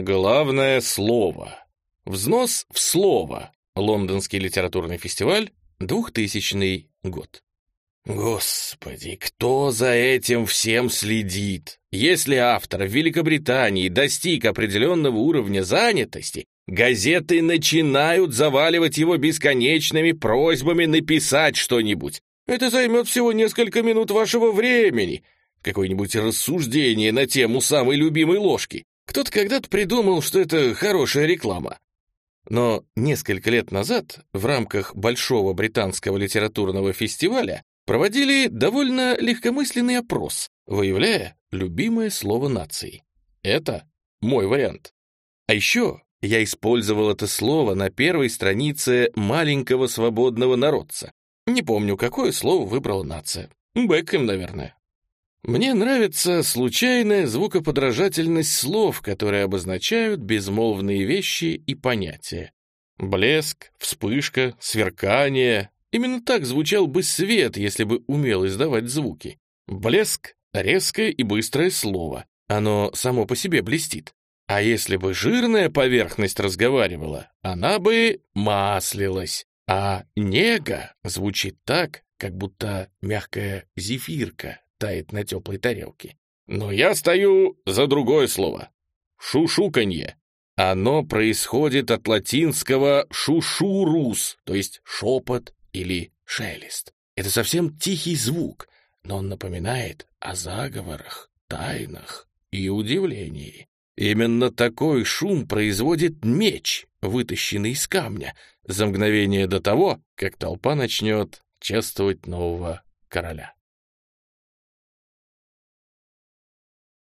Главное слово. Взнос в слово. Лондонский литературный фестиваль, 2000 год. Господи, кто за этим всем следит? Если автор в Великобритании достиг определенного уровня занятости, газеты начинают заваливать его бесконечными просьбами написать что-нибудь. Это займет всего несколько минут вашего времени. Какое-нибудь рассуждение на тему самой любимой ложки. Кто-то когда-то придумал, что это хорошая реклама. Но несколько лет назад в рамках Большого британского литературного фестиваля проводили довольно легкомысленный опрос, выявляя любимое слово нации. Это мой вариант. А еще я использовал это слово на первой странице маленького свободного народца. Не помню, какое слово выбрала нация. Бекхэм, наверное. Мне нравится случайная звукоподражательность слов, которые обозначают безмолвные вещи и понятия. Блеск, вспышка, сверкание. Именно так звучал бы свет, если бы умел издавать звуки. Блеск — резкое и быстрое слово. Оно само по себе блестит. А если бы жирная поверхность разговаривала, она бы маслилась. А нега звучит так, как будто мягкая зефирка тает на теплой тарелке. Но я стою за другое слово. Шушуканье. Оно происходит от латинского «шушурус», то есть шепот или шелест. Это совсем тихий звук, но он напоминает о заговорах, тайнах и удивлении. Именно такой шум производит меч, вытащенный из камня, за мгновение до того, как толпа начнет чествовать нового короля.